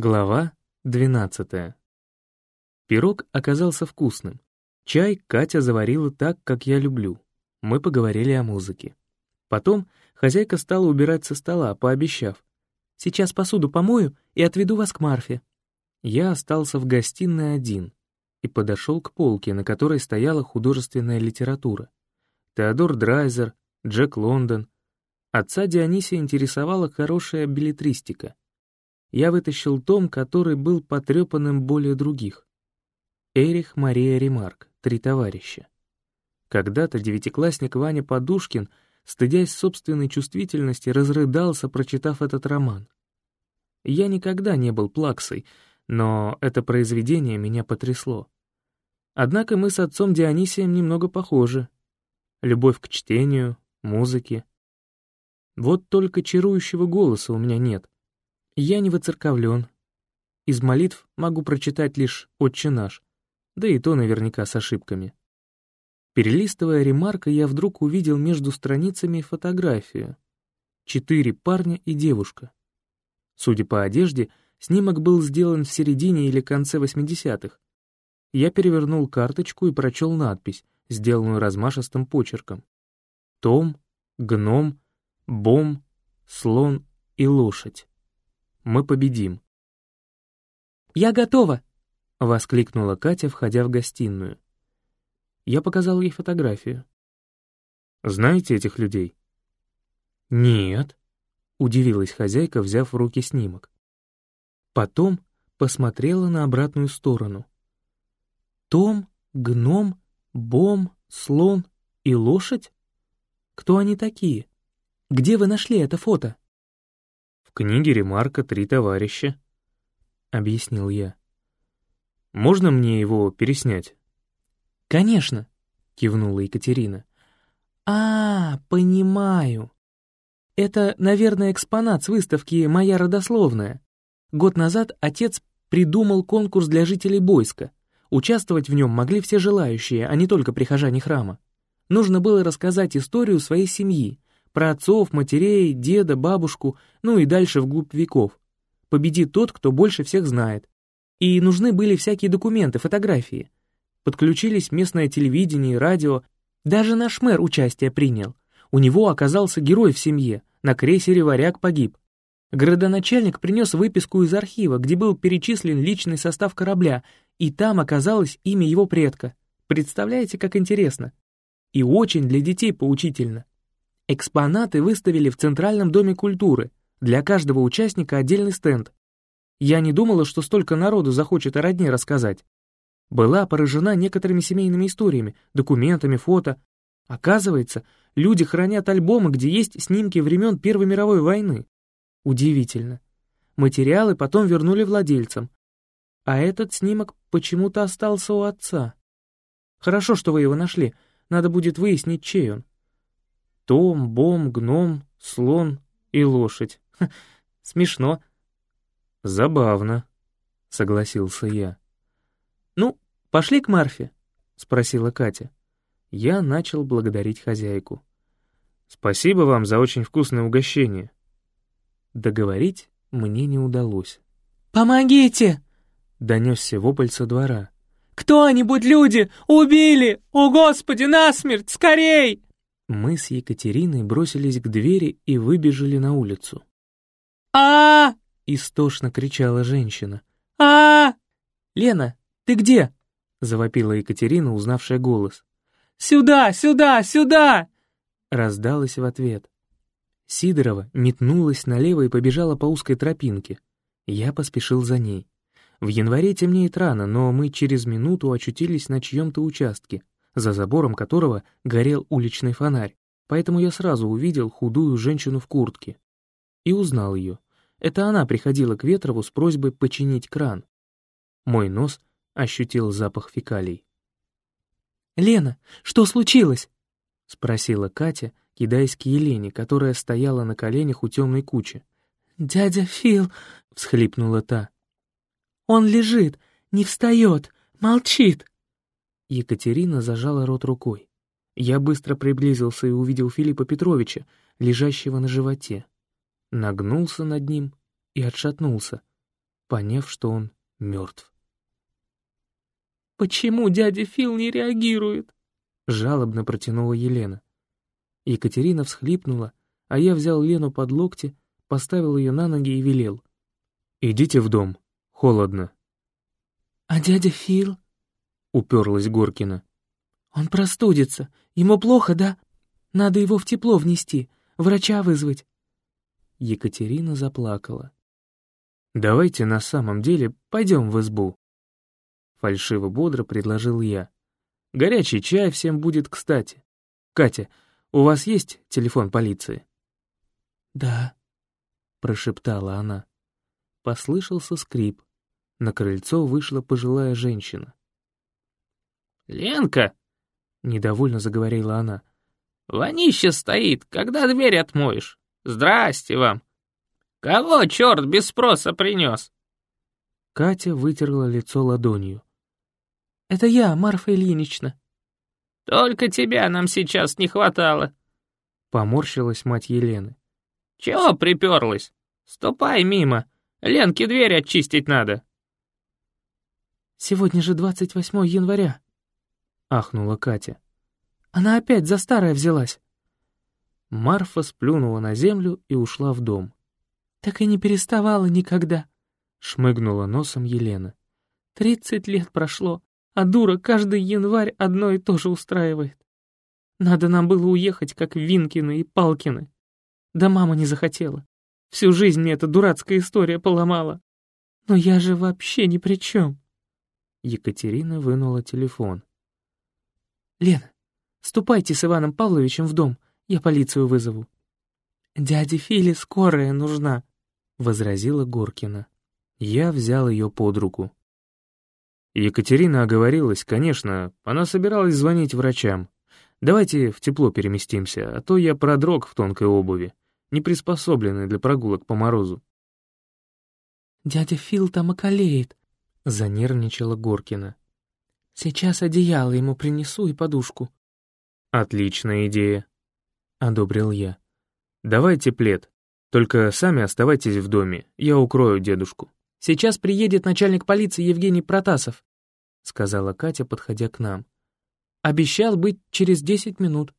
Глава 12. Пирог оказался вкусным. Чай Катя заварила так, как я люблю. Мы поговорили о музыке. Потом хозяйка стала убирать со стола, пообещав. «Сейчас посуду помою и отведу вас к Марфе». Я остался в гостиной один и подошел к полке, на которой стояла художественная литература. Теодор Драйзер, Джек Лондон. Отца Дионисия интересовала хорошая билетристика. Я вытащил том, который был потрепанным более других. Эрих Мария Ремарк, «Три товарища». Когда-то девятиклассник Ваня Подушкин, стыдясь собственной чувствительности, разрыдался, прочитав этот роман. Я никогда не был плаксой, но это произведение меня потрясло. Однако мы с отцом Дионисием немного похожи. Любовь к чтению, музыке. Вот только чарующего голоса у меня нет. Я не воцерковлен. Из молитв могу прочитать лишь «Отче наш», да и то наверняка с ошибками. Перелистывая ремарка, я вдруг увидел между страницами фотографию. Четыре парня и девушка. Судя по одежде, снимок был сделан в середине или конце 80-х. Я перевернул карточку и прочел надпись, сделанную размашистым почерком. Том, гном, бом, слон и лошадь. Мы победим. «Я готова!» — воскликнула Катя, входя в гостиную. Я показал ей фотографию. «Знаете этих людей?» «Нет», — удивилась хозяйка, взяв в руки снимок. Потом посмотрела на обратную сторону. Том, гном, бом, слон и лошадь? Кто они такие? Где вы нашли это фото?» «В книге Ремарка «Три товарища», — объяснил я. Можно мне его переснять?» «Конечно», — кивнула Екатерина. «А, понимаю. Это, наверное, экспонат с выставки «Моя родословная». Год назад отец придумал конкурс для жителей Бойска. Участвовать в нем могли все желающие, а не только прихожане храма. Нужно было рассказать историю своей семьи, про отцов, матерей, деда, бабушку, ну и дальше вглубь веков. Победит тот, кто больше всех знает. И нужны были всякие документы, фотографии. Подключились местное телевидение и радио. Даже наш мэр участие принял. У него оказался герой в семье. На крейсере «Варяг» погиб. Городоначальник принес выписку из архива, где был перечислен личный состав корабля, и там оказалось имя его предка. Представляете, как интересно? И очень для детей поучительно. Экспонаты выставили в Центральном доме культуры. Для каждого участника отдельный стенд. Я не думала, что столько народу захочет о родне рассказать. Была поражена некоторыми семейными историями, документами, фото. Оказывается, люди хранят альбомы, где есть снимки времен Первой мировой войны. Удивительно. Материалы потом вернули владельцам. А этот снимок почему-то остался у отца. Хорошо, что вы его нашли. Надо будет выяснить, чей он. Том, бом, гном, слон и лошадь. Ха, смешно. «Забавно», — согласился я. «Ну, пошли к Марфе?» — спросила Катя. Я начал благодарить хозяйку. «Спасибо вам за очень вкусное угощение». Договорить мне не удалось. «Помогите!» — донесся вопль со двора. «Кто-нибудь, люди, убили! О, Господи, насмерть! Скорей!» Мы с Екатериной бросились к двери и выбежали на улицу. а, Истошно кричала женщина. а, «Лена, ты где?» — завопила Екатерина, узнавшая голос. «Сюда, сюда, сюда!» — раздалась в ответ. Сидорова метнулась налево и побежала по узкой тропинке. Я поспешил за ней. В январе темнеет рано, но мы через минуту очутились на чьем-то участке, за забором которого горел уличный фонарь, поэтому я сразу увидел худую женщину в куртке. И узнал ее. Это она приходила к Ветрову с просьбой починить кран. Мой нос ощутил запах фекалий. «Лена, что случилось?» — спросила Катя, кидаясь к Елене, которая стояла на коленях у темной кучи. «Дядя Фил!» — всхлипнула та. «Он лежит, не встает, молчит!» Екатерина зажала рот рукой. Я быстро приблизился и увидел Филиппа Петровича, лежащего на животе нагнулся над ним и отшатнулся. поняв, что он мертв. «Почему дядя Фил не реагирует?» — жалобно протянула Елена. Екатерина всхлипнула, а я взял Лену под локти, поставил ее на ноги и велел. «Идите в дом, холодно». «А дядя Фил?» — уперлась Горкина. «Он простудится. Ему плохо, да? Надо его в тепло внести, врача вызвать». Екатерина заплакала. «Давайте на самом деле пойдем в избу». Фальшиво-бодро предложил я. «Горячий чай всем будет кстати. Катя, у вас есть телефон полиции?» «Да», — прошептала она. Послышался скрип. На крыльцо вышла пожилая женщина. «Ленка!» — недовольно заговорила она. «Вонище стоит, когда дверь отмоешь. Здрасте вам! Кого черт без спроса принес?» Катя вытерла лицо ладонью. «Это я, Марфа Ильинична». «Только тебя нам сейчас не хватало», — поморщилась мать Елены. «Чего приперлась? Ступай мимо, Ленке дверь очистить надо». «Сегодня же 28 января», — ахнула Катя. «Она опять за старое взялась». Марфа сплюнула на землю и ушла в дом. «Так и не переставала никогда», — шмыгнула носом Елена. «Тридцать лет прошло, а дура каждый январь одно и то же устраивает. Надо нам было уехать, как Винкины и Палкины. Да мама не захотела. Всю жизнь мне эта дурацкая история поломала. Но я же вообще ни при чем». Екатерина вынула телефон. «Лена, ступайте с Иваном Павловичем в дом, я полицию вызову». «Дяде Филе скорая нужна», — возразила Горкина. Я взял ее под руку. Екатерина оговорилась, конечно, она собиралась звонить врачам. Давайте в тепло переместимся, а то я продрог в тонкой обуви, не приспособленной для прогулок по морозу. «Дядя Фил там околеет», — занервничала Горкина. «Сейчас одеяло ему принесу и подушку». «Отличная идея», — одобрил я. «Давайте плед. Только сами оставайтесь в доме, я укрою дедушку». «Сейчас приедет начальник полиции Евгений Протасов», — сказала Катя, подходя к нам. «Обещал быть через десять минут».